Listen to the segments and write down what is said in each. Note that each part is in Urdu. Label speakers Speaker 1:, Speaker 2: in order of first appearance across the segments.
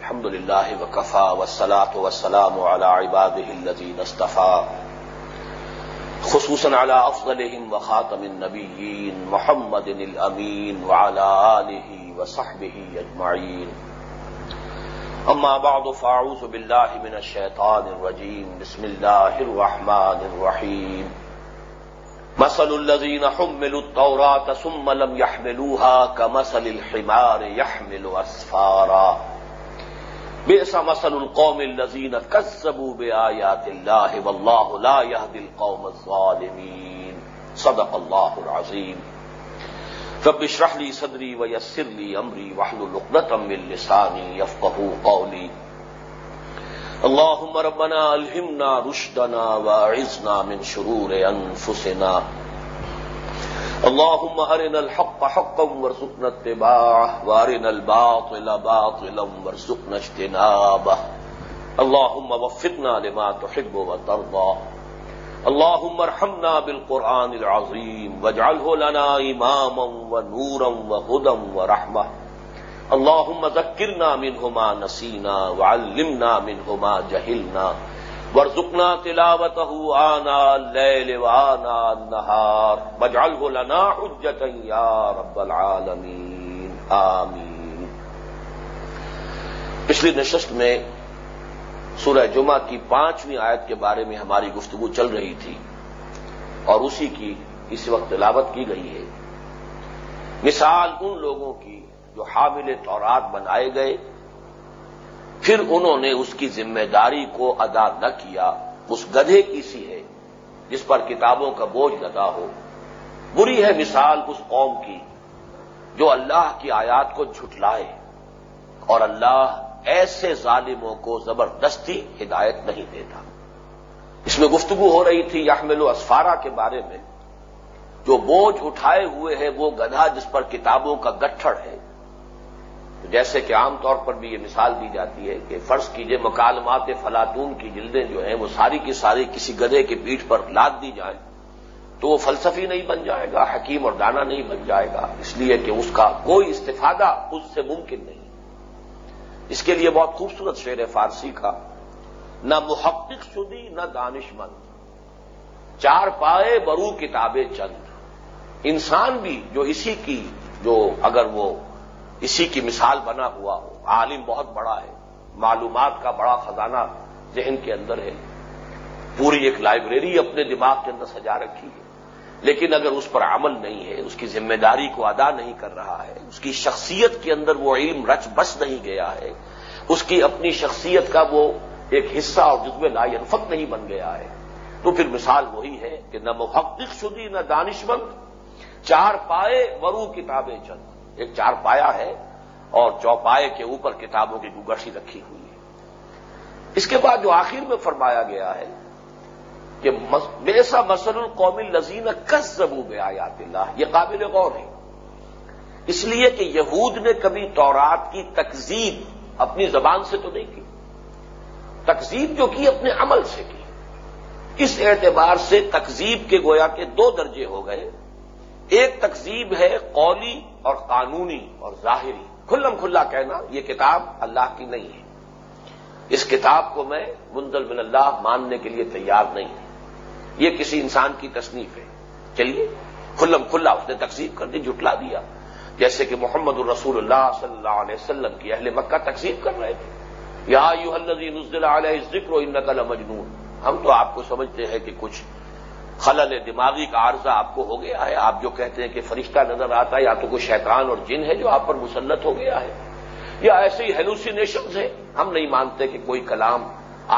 Speaker 1: الحمد لله وكفى والصلاه والسلام على عباده الذين اصطفى خصوصا على افضلهم وخاتم النبيين محمد الامين وعلى اله وصحبه اجمعين اما بعد فاعوذ بالله من الشيطان الرجيم بسم الله الرحمن الرحيم مثل الذين حملوا التوراة ثم لم يحملوها كمثل الحمار يحمل اسفارا بیسا مسل القوم الزین کسبو بے آیات اللہ واللہ لا یهد القوم الظالمین صدق اللہ العظیم رب اشرح لی صدری ویسر لی امری وحلل عقدۃ من لسانی یفقهوا قولی اللهم ربنا الہمنا رشدنا واعذنا من شرور انفسنا اللهم ارنا الحق حقا وارزقنا اتباعه وارنا الباطل باطلا وارزقنا اجتنابه اللهم وفقنا لما تحب وترضى اللهم ارحمنا بالقران العظيم واجعله لنا اماما ونورا وهدى ورحما اللهم ذكرنا منه ما نسينا وعلمنا منه ما جهلنا ورزقنا تلاوت آنا لے آمين پچھلی نشست میں سورہ جمعہ کی پانچویں آیت کے بارے میں ہماری گفتگو چل رہی تھی اور اسی کی اس وقت تلاوت کی گئی ہے مثال ان لوگوں کی جو حامل تورات بنائے گئے پھر انہوں نے اس کی ذمہ داری کو ادا نہ کیا اس گدھے کی سی ہے جس پر کتابوں کا بوجھ لگا ہو بری ہے مثال اس قوم کی جو اللہ کی آیات کو جھٹلائے اور اللہ ایسے ظالموں کو زبردستی ہدایت نہیں دیتا اس میں گفتگو ہو رہی تھی و اسفارہ کے بارے میں جو بوجھ اٹھائے ہوئے ہیں وہ گدھا جس پر کتابوں کا گٹھڑ ہے جیسے کہ عام طور پر بھی یہ مثال دی جاتی ہے کہ فرض کیجئے مکالمات فلاطون کی جلدیں جو ہیں وہ ساری کی ساری کسی گدے کے پیٹھ پر لاد دی جائیں تو وہ فلسفی نہیں بن جائے گا حکیم اور دانا نہیں بن جائے گا اس لیے کہ اس کا کوئی استفادہ اس سے ممکن نہیں اس کے لیے بہت خوبصورت شعر ہے فارسی کا نہ محقق شدی نہ دانش مند چار پائے برو کتابیں چند انسان بھی جو اسی کی جو اگر وہ اسی کی مثال بنا ہوا ہو عالم بہت بڑا ہے معلومات کا بڑا خزانہ ذہن کے اندر ہے پوری ایک لائبریری اپنے دماغ کے اندر سجا رکھی ہے لیکن اگر اس پر عمل نہیں ہے اس کی ذمہ داری کو ادا نہیں کر رہا ہے اس کی شخصیت کے اندر وہ علم رچ بس نہیں گیا ہے اس کی اپنی شخصیت کا وہ ایک حصہ اور جزو لا انفق نہیں بن گیا ہے تو پھر مثال وہی ہے کہ نہ محقق شدی نہ دانشمند چار پائے ورو کتابیں چند ایک چار پایا ہے اور چوپائے کے اوپر کتابوں کی گگشی رکھی ہوئی ہے اس کے بعد جو آخر میں فرمایا گیا ہے کہ میسا مسل القوم لذین کس زبو میں آیا اللہ یہ قابل غور ہے اس لیے کہ یہود نے کبھی تورات کی تقزیب اپنی زبان سے تو نہیں کی تقزیب جو کی اپنے عمل سے کی اس اعتبار سے تقزیب کے گویا کے دو درجے ہو گئے ایک تقزیب ہے قولی اور قانونی اور ظاہری کھلم کھلا کہنا یہ کتاب اللہ کی نہیں ہے اس کتاب کو میں منزل من اللہ ماننے کے لیے تیار نہیں ہوں یہ کسی انسان کی تصنیف ہے چلیے کھلم کھلا اس نے تقسیم کر دی جھٹلا دیا جیسے کہ محمد الرسول اللہ صلی اللہ علیہ وسلم کی اہل مکہ تقسیم کر رہے تھے یا یو علیہ ذکر و ان مجنون ہم تو آپ کو سمجھتے ہیں کہ کچھ خلل دماغی کا عارضہ آپ کو ہو گیا ہے آپ جو کہتے ہیں کہ فرشتہ نظر آتا ہے یا تو کوئی شیطان اور جن ہے جو آپ پر مسلط ہو گیا ہے یا ایسے ہی ہیلوسینیشنز ہیں ہم نہیں مانتے کہ کوئی کلام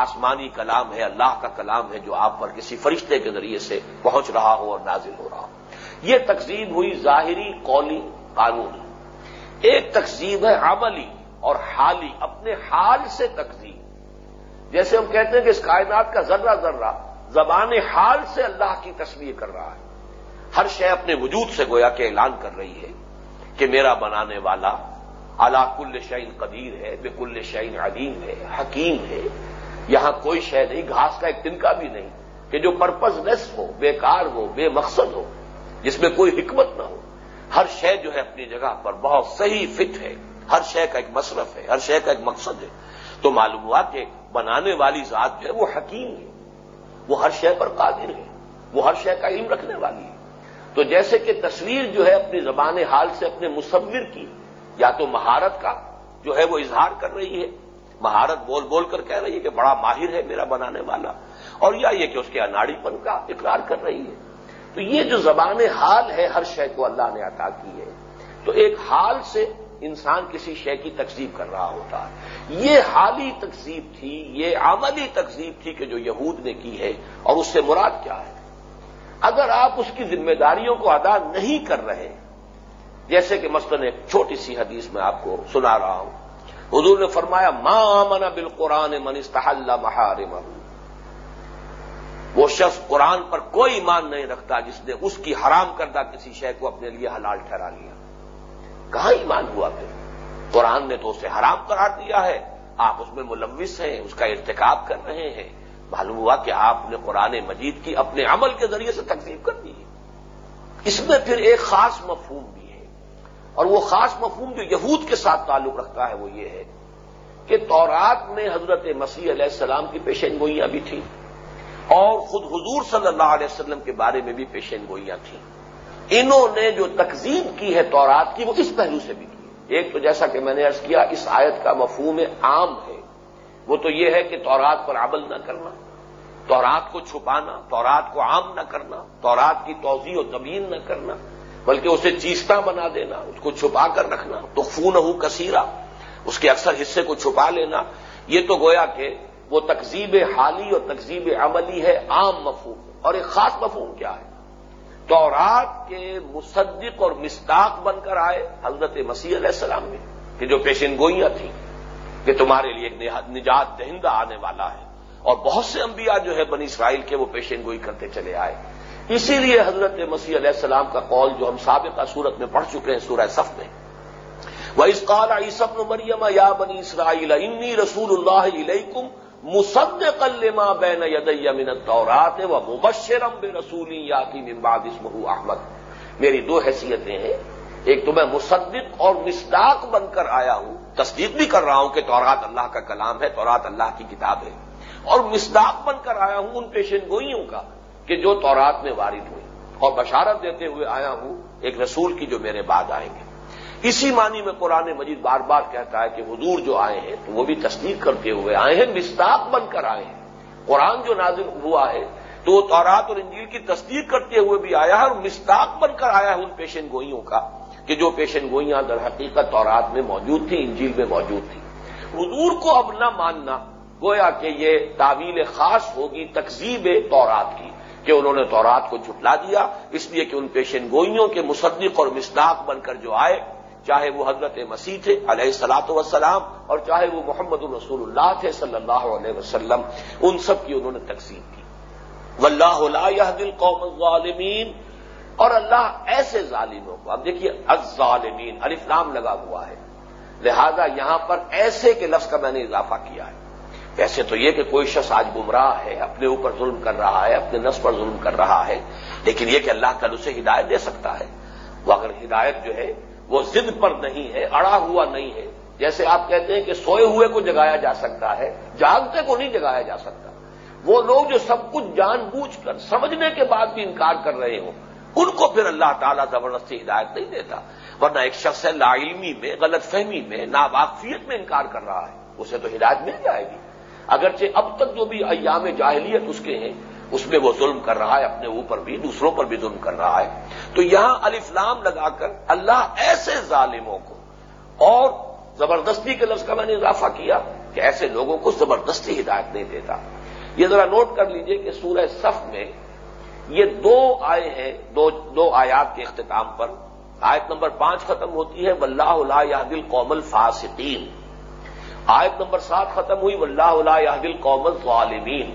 Speaker 1: آسمانی کلام ہے اللہ کا کلام ہے جو آپ پر کسی فرشتے کے ذریعے سے پہنچ رہا ہو اور نازل ہو رہا ہو یہ تقزیب ہوئی ظاہری قولی قانونی ایک تقزیب ہے عملی اور حالی اپنے حال سے تقسیم جیسے ہم کہتے ہیں کہ اس کائنات کا ذرہ ذرہ زبان حال سے اللہ کی تصویر کر رہا ہے ہر شے اپنے وجود سے گویا کہ اعلان کر رہی ہے کہ میرا بنانے والا اعلی کل شعین قدیر ہے بے کل شعین علیم ہے حکیم ہے یہاں کوئی شے نہیں گھاس کا ایک تنکا بھی نہیں کہ جو پرپز لیس ہو بے کار ہو بے مقصد ہو جس میں کوئی حکمت نہ ہو ہر شے جو ہے اپنی جگہ پر بہت صحیح فٹ ہے ہر شے کا ایک مصرف ہے ہر شے کا ایک مقصد ہے تو معلوم ہوا کہ بنانے والی ذات جو ہے وہ حکیم ہے وہ ہر شے پر قادر ہے وہ ہر شے کا علم رکھنے والی ہے تو جیسے کہ تصویر جو ہے اپنی زبان حال سے اپنے مصور کی یا تو مہارت کا جو ہے وہ اظہار کر رہی ہے مہارت بول بول کر کہہ رہی ہے کہ بڑا ماہر ہے میرا بنانے والا اور یا یہ کہ اس کے اناڑی پن کا اقرار کر رہی ہے تو یہ جو زبان حال ہے ہر شے کو اللہ نے عطا کی ہے تو ایک حال سے انسان کسی شے کی تقسیب کر رہا ہوتا ہے یہ حالی تقسیب تھی یہ عملی تقسیب تھی کہ جو یہود نے کی ہے اور اس سے مراد کیا ہے اگر آپ اس کی ذمہ داریوں کو ادا نہیں کر رہے جیسے کہ مثلاً ایک چھوٹی سی حدیث میں آپ کو سنا رہا ہوں حضور نے فرمایا ماں امنا بال قرآن من استحل محار وہ شخص قرآن پر کوئی ایمان نہیں رکھتا جس نے اس کی حرام کردہ کسی شے کو اپنے لیے حلال ٹھہرا لیا کہاں ایمان ہوا پھر قرآن نے تو اسے حرام قرار دیا ہے آپ اس میں ملوث ہیں اس کا ارتکاب کر رہے ہیں معلوم ہوا کہ آپ نے قرآن مجید کی اپنے عمل کے ذریعے سے تقسیم کر دی ہے اس میں پھر ایک خاص مفہوم بھی ہے اور وہ خاص مفہوم جو یہود کے ساتھ تعلق رکھتا ہے وہ یہ ہے کہ تورات میں حضرت مسیح علیہ السلام کی پیشین گوئیاں بھی تھیں اور خود حضور صلی اللہ علیہ وسلم کے بارے میں بھی پیشین گوئیاں تھیں انہوں نے جو تقزیب کی ہے تورات کی وہ اس پہلو سے بھی کی ایک تو جیسا کہ میں نے عرض کیا اس آیت کا مفہوم عام ہے وہ تو یہ ہے کہ تورات پر عمل نہ کرنا تورات کو چھپانا تورات کو عام نہ کرنا تورات کی توضیع و تبین نہ کرنا بلکہ اسے چیستا بنا دینا اس کو چھپا کر رکھنا تو خون ہوں کثیرہ اس کے اکثر حصے کو چھپا لینا یہ تو گویا کہ وہ تقزیب حالی اور تقزیب عملی ہے عام مفہوم اور ایک خاص مفہوم کیا ہے تورات کے مصدق اور مستاق بن کر آئے حضرت مسیح علیہ السلام میں کہ جو پیشن گوئیاں تھیں کہ تمہارے لیے ایک نجات دہندہ آنے والا ہے اور بہت سے انبیاء جو ہے بنی اسرائیل کے وہ پیشن گوئی کرتے چلے آئے اسی لیے حضرت مسیح علیہ السلام کا قول جو ہم سابقہ صورت میں پڑھ چکے ہیں سورہ صف میں وہ اس قال آئی سب مریم یا بنی اسرائیل انی رسول اللہ علیہ مصد لما بین من التورات و مبشرم بے من یا اسمہ احمد میری دو حیثیتیں ہیں ایک تو میں مصدق اور مصداق بن کر آیا ہوں تصدیق بھی کر رہا ہوں کہ تورات اللہ کا کلام ہے تورات اللہ کی کتاب ہے اور مصداق بن کر آیا ہوں ان پیشن گوئیوں کا کہ جو تورات میں وارد ہوئے اور بشارت دیتے ہوئے آیا ہوں ایک رسول کی جو میرے بعد آئیں گے اسی معنی میں قرآن مجید بار بار کہتا ہے کہ حضور جو آئے ہیں تو وہ بھی تصدیق کرتے ہوئے آئے ہیں مستاق بن کر آئے ہیں قرآن جو نازل ہوا ہے تو وہ تورات اور انجیل کی تصدیق کرتے ہوئے بھی آیا ہے اور مستاق بن کر آیا ہے ان پیشن گوئیوں کا کہ جو پیشن گوئیاں در حقیقت تورات میں موجود تھیں انجیل میں موجود تھیں حضور کو اب نہ ماننا گویا کہ یہ تعویل خاص ہوگی تقزیب تورات کی کہ انہوں نے تورات کو جھٹلا دیا اس لیے کہ ان پیشن گوئیوں کے مصدق اور مستاق بن کر جو آئے چاہے وہ حضرت مسیح تھے علیہ السلاۃ وسلام اور چاہے وہ محمد الرسول اللہ تھے صلی اللہ علیہ وسلم ان سب کی انہوں نے تقسیم کی ولہ دل الظالمین اور اللہ ایسے ظالموں کو اب دیکھیے از الف عرف نام لگا ہوا ہے لہذا یہاں پر ایسے کے لفظ کا میں نے اضافہ کیا ہے ویسے تو یہ کہ کوئی شخص آج گمراہ ہے اپنے اوپر ظلم کر رہا ہے اپنے نس پر ظلم کر رہا ہے لیکن یہ کہ اللہ کل اسے ہدایت دے سکتا ہے وہ اگر ہدایت جو ہے وہ ضد پر نہیں ہے اڑا ہوا نہیں ہے جیسے آپ کہتے ہیں کہ سوئے ہوئے کو جگایا جا سکتا ہے جاگتے کو نہیں جگایا جا سکتا وہ لوگ جو سب کچھ جان بوجھ کر سمجھنے کے بعد بھی انکار کر رہے ہوں ان کو پھر اللہ تعالیٰ زبردستی ہدایت نہیں دیتا ورنہ ایک شخص لا علمی میں غلط فہمی میں نا میں انکار کر رہا ہے اسے تو ہدایت مل جائے گی اگرچہ اب تک جو بھی ایام جاہلیت اس کے ہیں اس میں وہ ظلم کر رہا ہے اپنے اوپر بھی دوسروں پر بھی ظلم کر رہا ہے تو یہاں الفلام لگا کر اللہ ایسے ظالموں کو اور زبردستی کے لفظ کا میں نے اضافہ کیا کہ ایسے لوگوں کو زبردستی ہدایت نہیں دیتا یہ ذرا نوٹ کر لیجئے کہ سورہ صف میں یہ دو آئے ہیں دو دو آیات کے اختتام پر آیت نمبر پانچ ختم ہوتی ہے ولہ اللہ یادل کومل فاسقین آیت نمبر سات ختم ہوئی ولہ اللہ یادل کومل الظالمین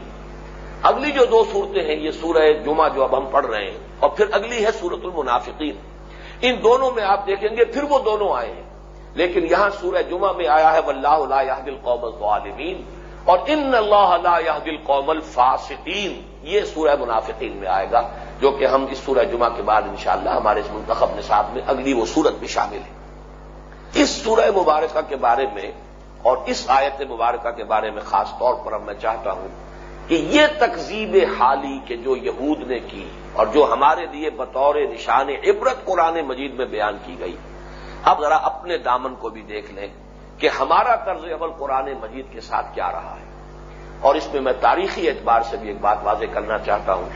Speaker 1: اگلی جو دو صورتیں ہیں یہ سورہ جمعہ جو اب ہم پڑھ رہے ہیں اور پھر اگلی ہے سورت المنافقین ان دونوں میں آپ دیکھیں گے پھر وہ دونوں آئے ہیں لیکن یہاں سورہ جمعہ میں آیا ہے واللہ لا یہد القوم الظالمین اور ان اللہ لا یہد القوم الفاسقین یہ سورہ منافقین میں آئے گا جو کہ ہم اس سورہ جمعہ کے بعد انشاءاللہ ہمارے اس منتخب نصاب میں اگلی وہ سورت بھی شامل ہے اس سورہ مبارکہ کے بارے میں اور اس آیت مبارکہ کے بارے میں خاص طور پر اب میں چاہتا ہوں کہ یہ تقزیب حالی کہ جو یہود نے کی اور جو ہمارے لیے بطور نشان عبرت قرآن مجید میں بیان کی گئی اب ذرا اپنے دامن کو بھی دیکھ لیں کہ ہمارا طرز عمل قرآن مجید کے ساتھ کیا رہا ہے اور اس میں میں تاریخی اعتبار سے بھی ایک بات واضح کرنا چاہتا ہوں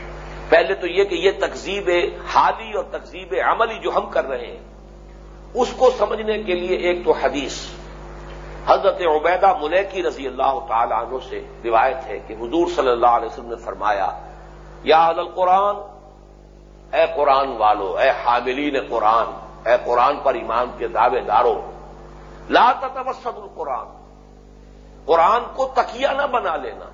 Speaker 1: پہلے تو یہ کہ یہ تقزیب حالی اور تقزیب عملی جو ہم کر رہے ہیں اس کو سمجھنے کے لیے ایک تو حدیث حضرت عبیدہ ملیکی رضی اللہ تعالی عنہ سے روایت ہے کہ حضور صلی اللہ علیہ وسلم نے فرمایا یا اہل قرآن اے قرآن والو اے حاملین قرآن اے قرآن پر ایمان کے دعوے داروں لا تتوسط القرآن قرآن کو تکیا نہ بنا لینا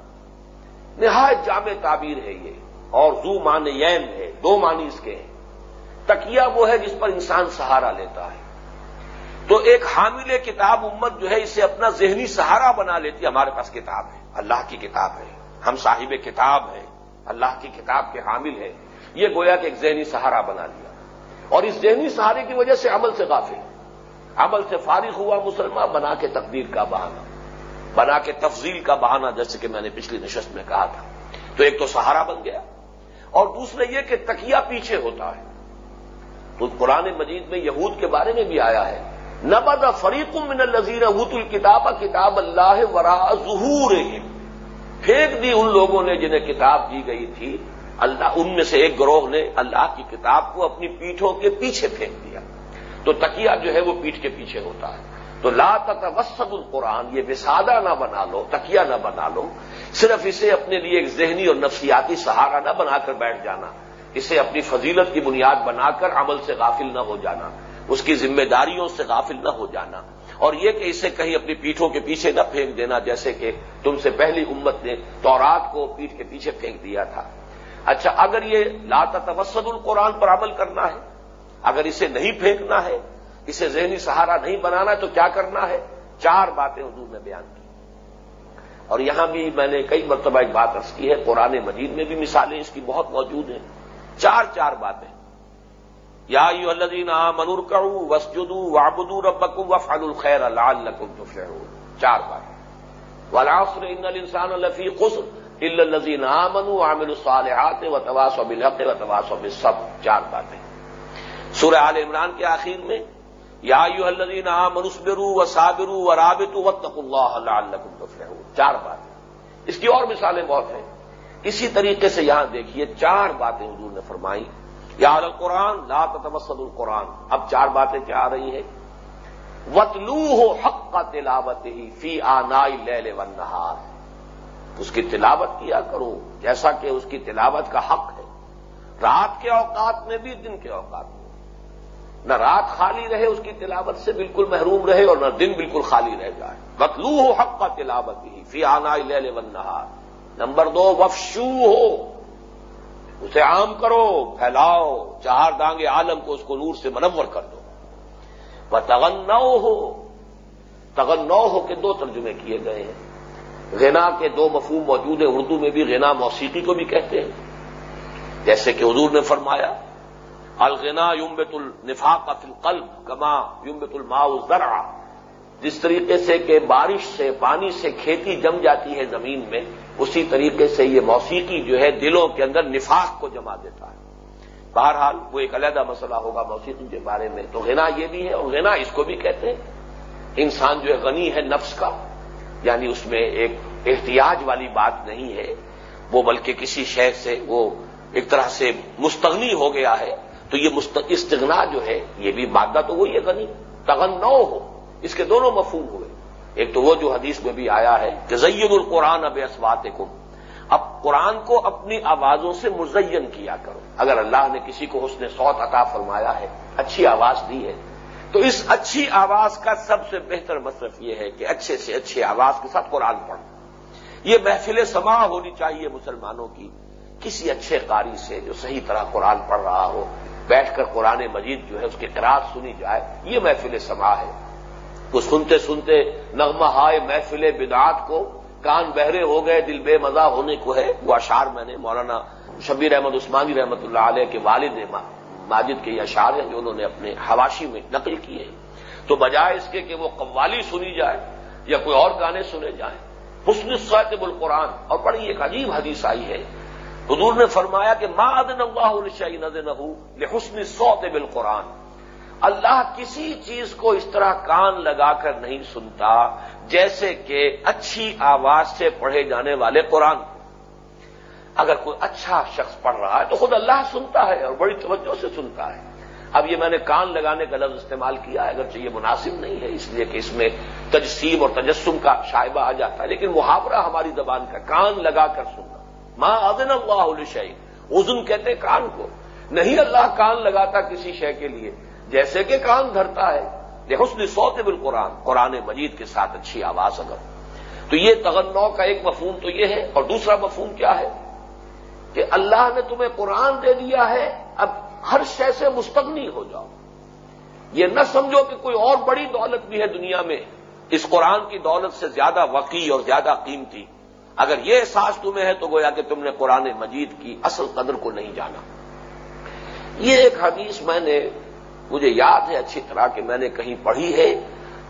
Speaker 1: نہایت جامع تعبیر ہے یہ اور زو مان یین ہے دو معنی اس کے ہیں تکیا وہ ہے جس پر انسان سہارا لیتا ہے تو ایک حامل کتاب امت جو ہے اسے اپنا ذہنی سہارا بنا لیتی ہمارے پاس کتاب ہے اللہ کی کتاب ہے ہم صاحب کتاب ہیں اللہ کی کتاب کے حامل ہیں یہ گویا کہ ایک ذہنی سہارا بنا لیا اور اس ذہنی سہارے کی وجہ سے عمل سے غافل عمل سے فارغ ہوا مسلمان بنا کے تقدیر کا بہانا بنا کے تفضیل کا بہانا جیسے کہ میں نے پچھلی نشست میں کہا تھا تو ایک تو سہارا بن گیا اور دوسرا یہ کہ تکیا پیچھے ہوتا ہے تو قرآن مجید میں یہود کے بارے میں بھی آیا ہے نبد فریق من الزیر ابوت الکتاب کتاب اللہ ورا ظہور پھینک دی ان لوگوں نے جنہیں کتاب دی گئی تھی اللہ ان میں سے ایک گروہ نے اللہ کی کتاب کو اپنی پیٹھوں کے پیچھے پھینک دیا تو تکیا جو ہے وہ پیٹھ کے پیچھے ہوتا ہے تو لا تتوسط القرآن یہ وسادہ نہ بنا لو تکیا نہ بنا لو صرف اسے اپنے لیے ایک ذہنی اور نفسیاتی سہارا نہ بنا کر بیٹھ جانا اسے اپنی فضیلت کی بنیاد بنا کر عمل سے غافل نہ ہو جانا اس کی ذمہ داریوں سے غافل نہ ہو جانا اور یہ کہ اسے کہیں اپنی پیٹھوں کے پیچھے نہ پھینک دینا جیسے کہ تم سے پہلی امت نے تورات کو پیٹھ کے پیچھے پھینک دیا تھا اچھا اگر یہ لاتا توسد القرآن پر عمل کرنا ہے اگر اسے نہیں پھینکنا ہے اسے ذہنی سہارا نہیں بنانا تو کیا کرنا ہے چار باتیں حضور نے بیان کی اور یہاں بھی میں نے کئی مرتبہ ایک بات رس کی ہے قرآن مجید میں بھی مثالیں اس کی بہت موجود ہیں چار چار باتیں یا الزین عام منورک وسجد وابدو ربکں فن الخیر فہر چار بار ان باتیں منو عامر الصالحات و سب چار باتیں سورہ آل عمران کے آخر میں یادین منسبرو و صابرو و رابطو و تک اللہ تو فہرو چار باتیں اس کی اور مثالیں بہت ہیں اسی طریقے سے یہاں دیکھیے چار باتیں حضور نے فرمائی یا القرآن لا تتوسد القرآن اب چار باتیں کیا آ رہی ہیں وطلو ہو حق کا تلاوت ہی فی آنائی لے لے اس کی تلاوت کیا کرو جیسا کہ اس کی تلاوت کا حق ہے رات کے اوقات میں بھی دن کے اوقات میں نہ رات خالی رہے اس کی تلاوت سے بالکل محروم رہے اور نہ دن بالکل خالی رہ جائے وطلو ہو حق کا تلاوت ہی فی آنا لے لے نمبر دو وفشو ہو اسے عام کرو پھیلاؤ چہار دانگے عالم کو اس کو نور سے منور کر دو تغنو ہو تغنو ہو کے دو ترجمے کیے گئے ہیں غنا کے دو مفہوم موجود ہیں اردو میں بھی غنا موسیقی کو بھی کہتے ہیں جیسے کہ حضور نے فرمایا الغنا یمبت النفاق فی القلب کما یمبت الماء الزرع جس طریقے سے کہ بارش سے پانی سے کھیتی جم جاتی ہے زمین میں اسی طریقے سے یہ موسیقی جو ہے دلوں کے اندر نفاق کو جما دیتا ہے بہرحال وہ ایک علیحدہ مسئلہ ہوگا موسیقی کے بارے میں تو غنا یہ بھی ہے اور غنا اس کو بھی کہتے ہیں انسان جو ہے غنی ہے نفس کا یعنی اس میں ایک احتیاج والی بات نہیں ہے وہ بلکہ کسی شہر سے وہ ایک طرح سے مستغنی ہو گیا ہے تو یہ استغنا جو ہے یہ بھی مادہ تو وہی ہے غنی تغنو ہو اس کے دونوں مفہوم ہوئے ایک تو وہ جو حدیث میں بھی آیا ہے کہ ذیب القرآن اب اسوات کو اب قرآن کو اپنی آوازوں سے مزین کیا کرو اگر اللہ نے کسی کو حسن سوت عطا فرمایا ہے اچھی آواز دی ہے تو اس اچھی آواز کا سب سے بہتر مطلب یہ ہے کہ اچھے سے اچھی آواز کے ساتھ قرآن پڑھو یہ محفل سما ہونی چاہیے مسلمانوں کی کسی اچھے قاری سے جو صحیح طرح قرآن پڑھ رہا ہو بیٹھ کر قرآن مجید جو ہے اس کی قرار سنی جائے یہ محفل سما ہے کو سنتے سنتے نغمہ ہائے محفل بدعات کو کان بہرے ہو گئے دل بے مزہ ہونے کو ہے وہ اشعار میں نے مولانا شبیر احمد عثمانی رحمت اللہ علیہ کے والد ماجد کے یہ اشعار ہیں جو انہوں نے اپنے حواشی میں نقل کیے تو بجائے اس کے کہ وہ قوالی سنی جائے یا کوئی اور گانے سنے جائیں حسن سوت القرآن اور بڑی ایک عجیب حدیث آئی ہے حضور نے فرمایا کہ ادن نظر نہ حسن بالقرآن اللہ کسی چیز کو اس طرح کان لگا کر نہیں سنتا جیسے کہ اچھی آواز سے پڑھے جانے والے قرآن کو اگر کوئی اچھا شخص پڑھ رہا ہے تو خود اللہ سنتا ہے اور بڑی توجہ سے سنتا ہے اب یہ میں نے کان لگانے کا لفظ استعمال کیا ہے اگر یہ مناسب نہیں ہے اس لیے کہ اس میں تجسیم اور تجسم کا شائبہ آ جاتا ہے لیکن محاورہ ہماری زبان کا کان لگا کر سننا ماں ادن علیہ شائف ازن کہتے کان کو نہیں اللہ کان لگاتا کسی شے کے لیے جیسے کہ کان دھرتا ہے یہ سوت نے قرآن قرآن مجید کے ساتھ اچھی آواز اگر تو یہ تغنع کا ایک مفہوم تو یہ ہے اور دوسرا مفہوم کیا ہے کہ اللہ نے تمہیں قرآن دے دیا ہے اب ہر شے سے مستغنی ہو جاؤ یہ نہ سمجھو کہ کوئی اور بڑی دولت بھی ہے دنیا میں اس قرآن کی دولت سے زیادہ وقی اور زیادہ قیمتی اگر یہ احساس تمہیں ہے تو گویا کہ تم نے قرآن مجید کی اصل قدر کو نہیں جانا یہ ایک حدیث میں نے مجھے یاد ہے اچھی طرح کہ میں نے کہیں پڑھی ہے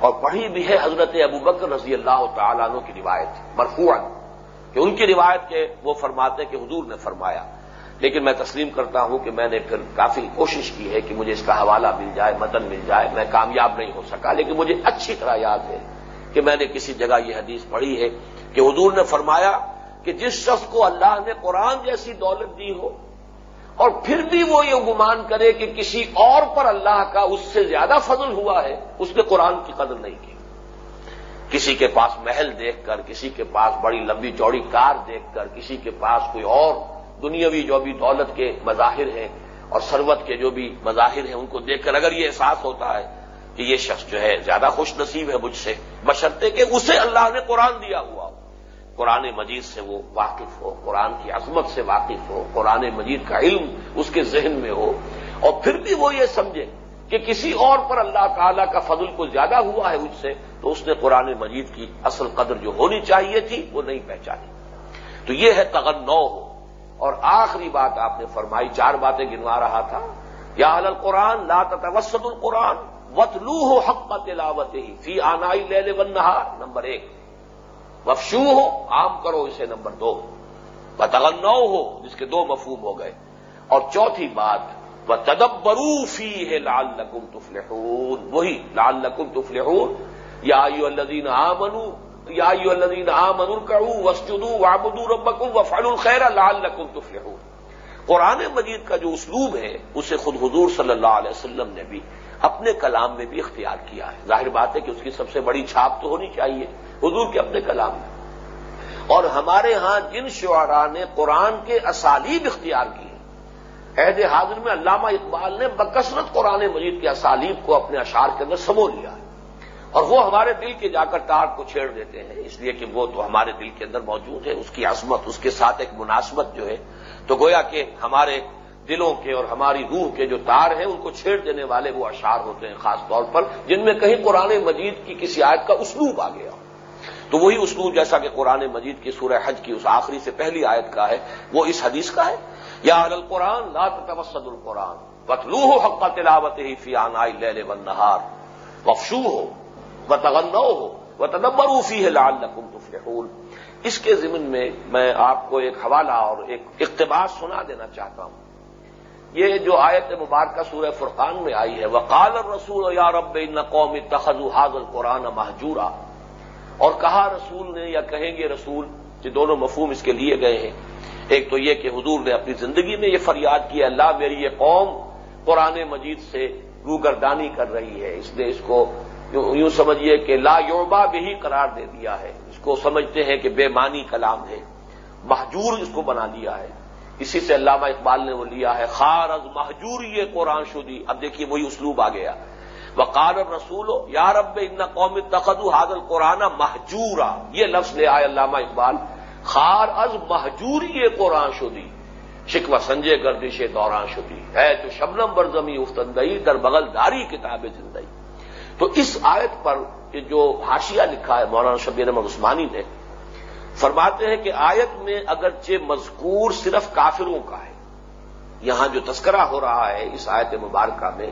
Speaker 1: اور پڑھی بھی ہے حضرت ابو بکر رضی اللہ تعالیٰ عنہ کی روایت مرفور کہ ان کی روایت کے وہ فرماتے کہ حضور نے فرمایا لیکن میں تسلیم کرتا ہوں کہ میں نے پھر کافی کوشش کی ہے کہ مجھے اس کا حوالہ مل جائے مدن مل جائے میں کامیاب نہیں ہو سکا لیکن مجھے اچھی طرح یاد ہے کہ میں نے کسی جگہ یہ حدیث پڑھی ہے کہ حضور نے فرمایا کہ جس شخص کو اللہ نے قرآن جیسی دولت دی ہو اور پھر بھی وہ یہ گمان کرے کہ کسی اور پر اللہ کا اس سے زیادہ فضل ہوا ہے اس نے قرآن کی قدر نہیں کی کسی کے پاس محل دیکھ کر کسی کے پاس بڑی لمبی چوڑی کار دیکھ کر کسی کے پاس کوئی اور دنیاوی جو بھی دولت کے مظاہر ہیں اور سروت کے جو بھی مظاہر ہیں ان کو دیکھ کر اگر یہ احساس ہوتا ہے کہ یہ شخص جو ہے زیادہ خوش نصیب ہے مجھ سے کہ اسے اللہ نے قرآن دیا ہوا قرآن مجید سے وہ واقف ہو قرآن کی عظمت سے واقف ہو قرآن مجید کا علم اس کے ذہن میں ہو اور پھر بھی وہ یہ سمجھے کہ کسی اور پر اللہ تعالی کا فضل کو زیادہ ہوا ہے اس سے تو اس نے قرآن مجید کی اصل قدر جو ہونی چاہیے تھی وہ نہیں پہچانی تو یہ ہے تغنو نو ہو اور آخری بات آپ نے فرمائی چار باتیں گنوا رہا تھا یا حل القرآن لا تتوسط القرآن وطلوح حق لاوت ہی آنا آنائی لے لے نمبر ایک مفشو ہو عام کرو اسے نمبر دو بلنؤ ہو جس کے دو مفہوم ہو گئے اور چوتھی بات وہ تدبرو فی ہے لال نقم تفلحون وہی لال نقم تفلحون یا نقل تفلح یادین عام یادین کرو وسجدو وابدو ربکم وفعل الخیر لال نقم تفلحون قرآن مجید کا جو اسلوب ہے اسے خود حضور صلی اللہ علیہ وسلم نے بھی اپنے کلام میں بھی اختیار کیا ہے ظاہر بات ہے کہ اس کی سب سے بڑی چھاپ تو ہونی چاہیے حضور کے اپنے کلام میں اور ہمارے ہاں جن شعرا نے قرآن کے اسالیب اختیار کی عہد حاضر میں علامہ اقبال نے بکثرت قرآن مجید کے اسالیب کو اپنے اشعار کے اندر سمو لیا ہے اور وہ ہمارے دل کے جا کر تار کو چھیڑ دیتے ہیں اس لیے کہ وہ تو ہمارے دل کے اندر موجود ہے اس کی عظمت اس کے ساتھ ایک مناسبت جو ہے تو گویا کہ ہمارے دلوں کے اور ہماری روح کے جو تار ہیں ان کو چھیڑ دینے والے وہ اشعار ہوتے ہیں خاص طور پر جن میں کہیں قرآن مجید کی کسی آیت کا اسلوب آ گیا تو وہی اسلوب جیسا کہ قرآن مجید کی سورہ حج کی اس آخری سے پہلی آیت کا ہے وہ اس حدیث کا ہے یا القرآن لات تتوسد القرآن وطلو ہو حق و تلاوت نہار وفشو ہو و ہو و فی ہے لال نقم اس کے ضمن میں میں آپ کو ایک حوالہ اور ایک اقتباس سنا دینا چاہتا ہوں یہ جو آیت مبارکہ سورہ فرقان میں آئی ہے وقال اور رسول یا رب ان قوم تخذ حاضر قرآن محجورا اور کہا رسول نے یا کہیں گے رسول کہ دونوں مفہوم اس کے لیے گئے ہیں ایک تو یہ کہ حضور نے اپنی زندگی میں یہ فریاد کی اللہ میری یہ قوم قرآن مجید سے روگردانی کر رہی ہے اس نے اس کو یوں سمجھیے کہ لا یوبا بھی قرار دے دیا ہے اس کو سمجھتے ہیں کہ بے معنی کلام ہے محجور اس کو بنا دیا ہے اسی سے علامہ اقبال نے وہ لیا ہے خار از مہجوریے قرآن شدی اب دیکھیے وہی اسلوب آ گیا وہ قار رسول یار اب میں اتنا قومی تخز حادل قرآن محجورا یہ لفظ لے آئے علامہ اقبال خار از محجوری قرآن شدی شکوہ سنجے گردش دوران شدی ہے تو شبنم بر افتندئی در بغل داری کتاب زندگی تو اس آیت پر جو ہاشیا لکھا ہے مولانا شبیر احمد عثمانی نے فرماتے ہیں کہ آیت میں اگرچہ مذکور صرف کافروں کا ہے یہاں جو تذکرہ ہو رہا ہے اس آیت مبارکہ میں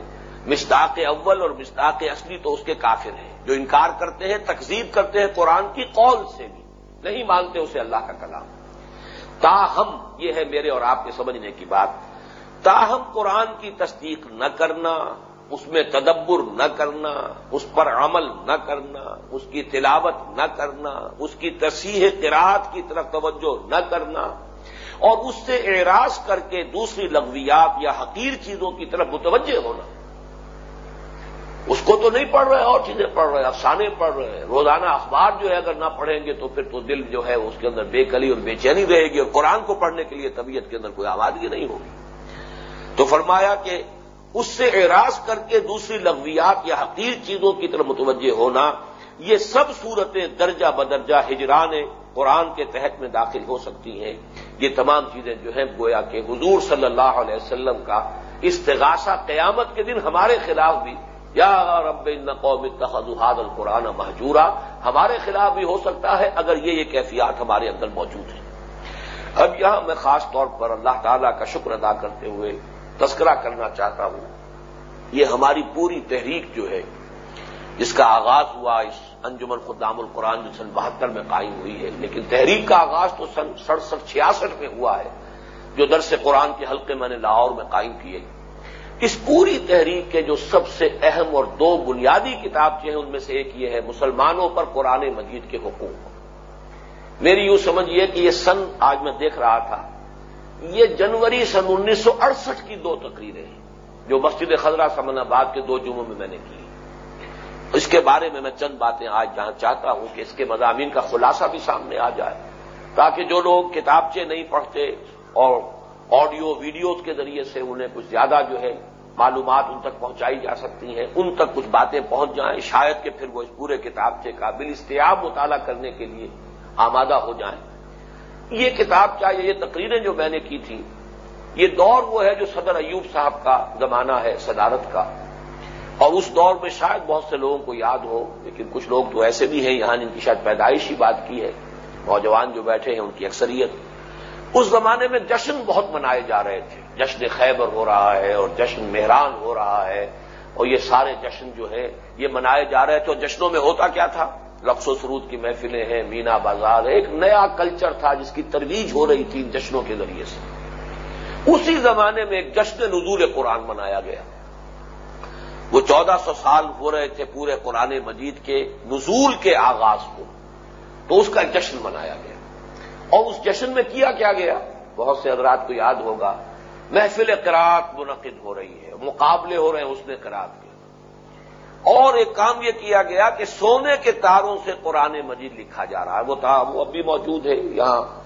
Speaker 1: مشتاق اول اور مشتاق اصلی تو اس کے کافر ہیں جو انکار کرتے ہیں تقزیب کرتے ہیں قرآن کی قول سے بھی نہیں مانتے اسے اللہ کا کلام تاہم یہ ہے میرے اور آپ کے سمجھنے کی بات تاہم قرآن کی تصدیق نہ کرنا اس میں تدبر نہ کرنا اس پر عمل نہ کرنا اس کی تلاوت نہ کرنا اس کی تسیح قرآت کی طرف توجہ نہ کرنا اور اس سے اعراض کر کے دوسری لغویات یا حقیر چیزوں کی طرف متوجہ ہونا اس کو تو نہیں پڑھ رہے اور چیزیں پڑھ رہے افسانے پڑھ رہے ہیں روزانہ اخبار جو ہے اگر نہ پڑھیں گے تو پھر تو دل جو ہے اس کے اندر بے کلی اور بے چینی رہے گی اور قرآن کو پڑھنے کے لیے طبیعت کے اندر کوئی آبادگی نہیں ہوگی تو فرمایا کہ اس سے اعراض کر کے دوسری لغویات یا حقیر چیزوں کی طرف متوجہ ہونا یہ سب صورتیں درجہ بدرجہ ہجران قرآن کے تحت میں داخل ہو سکتی ہیں یہ تمام چیزیں جو ہیں گویا کہ حضور صلی اللہ علیہ وسلم کا استغاثہ قیامت کے دن ہمارے خلاف بھی یا رب ان قومی تجوہاد القرآن محجورہ ہمارے خلاف بھی ہو سکتا ہے اگر یہ یہ کیفیات ہمارے اندر موجود ہیں اب یہاں میں خاص طور پر اللہ تعالیٰ کا شکر ادا کرتے ہوئے تذکرہ کرنا چاہتا ہوں یہ ہماری پوری تحریک جو ہے جس کا آغاز ہوا اس انجمن خدام القرآن جو سن بہتر میں قائم ہوئی ہے لیکن تحریک کا آغاز تو سن سڑسٹھ چھیاسٹھ میں ہوا ہے جو درس قرآن کے حلقے میں نے لاہور میں قائم کیے اس پوری تحریک کے جو سب سے اہم اور دو بنیادی کتاب جو ہیں ان میں سے ایک یہ ہے مسلمانوں پر قرآن مجید کے حقوق میری یوں سمجھ یہ کہ یہ سن آج میں دیکھ رہا تھا یہ جنوری سن انیس سو اڑسٹھ کی دو تقریریں ہیں جو مسجد خزرہ آباد کے دو جمعوں میں میں نے کی اس کے بارے میں میں چند باتیں آج جہاں چاہتا ہوں کہ اس کے مضامین کا خلاصہ بھی سامنے آ جائے تاکہ جو لوگ کتابچے نہیں پڑھتے اور آڈیو ویڈیوز کے ذریعے سے انہیں کچھ زیادہ جو ہے معلومات ان تک پہنچائی جا سکتی ہیں ان تک کچھ باتیں پہنچ جائیں شاید کہ پھر وہ اس پورے کتابچے کا بل استیاب مطالعہ کرنے کے لیے آمادہ ہو جائیں یہ کتاب چاہیے یہ تقریریں جو میں نے کی تھی یہ دور وہ ہے جو صدر ایوب صاحب کا زمانہ ہے صدارت کا اور اس دور میں شاید بہت سے لوگوں کو یاد ہو لیکن کچھ لوگ تو ایسے بھی ہیں یہاں جن کی شاید پیدائش ہی بات کی ہے نوجوان جو بیٹھے ہیں ان کی اکثریت اس زمانے میں جشن بہت منائے جا رہے تھے جشن خیبر ہو رہا ہے اور جشن مہران ہو رہا ہے اور یہ سارے جشن جو ہے یہ منائے جا رہے تھے اور جشنوں میں ہوتا کیا تھا رقص و سرود کی محفلیں ہیں مینا بازار ایک نیا کلچر تھا جس کی ترویج ہو رہی تھی ان جشنوں کے ذریعے سے اسی زمانے میں ایک جشن نزول قرآن منایا گیا وہ چودہ سو سال ہو رہے تھے پورے قرآن مجید کے نزول کے آغاز کو تو اس کا جشن منایا گیا اور اس جشن میں کیا کیا گیا بہت سے حضرات کو یاد ہوگا محفل قرآت منعقد ہو رہی ہے مقابلے ہو رہے ہیں اس نے قرآت کے اور ایک کام یہ کیا گیا کہ سونے کے تاروں سے قرآن مجید لکھا جا رہا ہے وہ تھا وہ اب بھی موجود ہے یہاں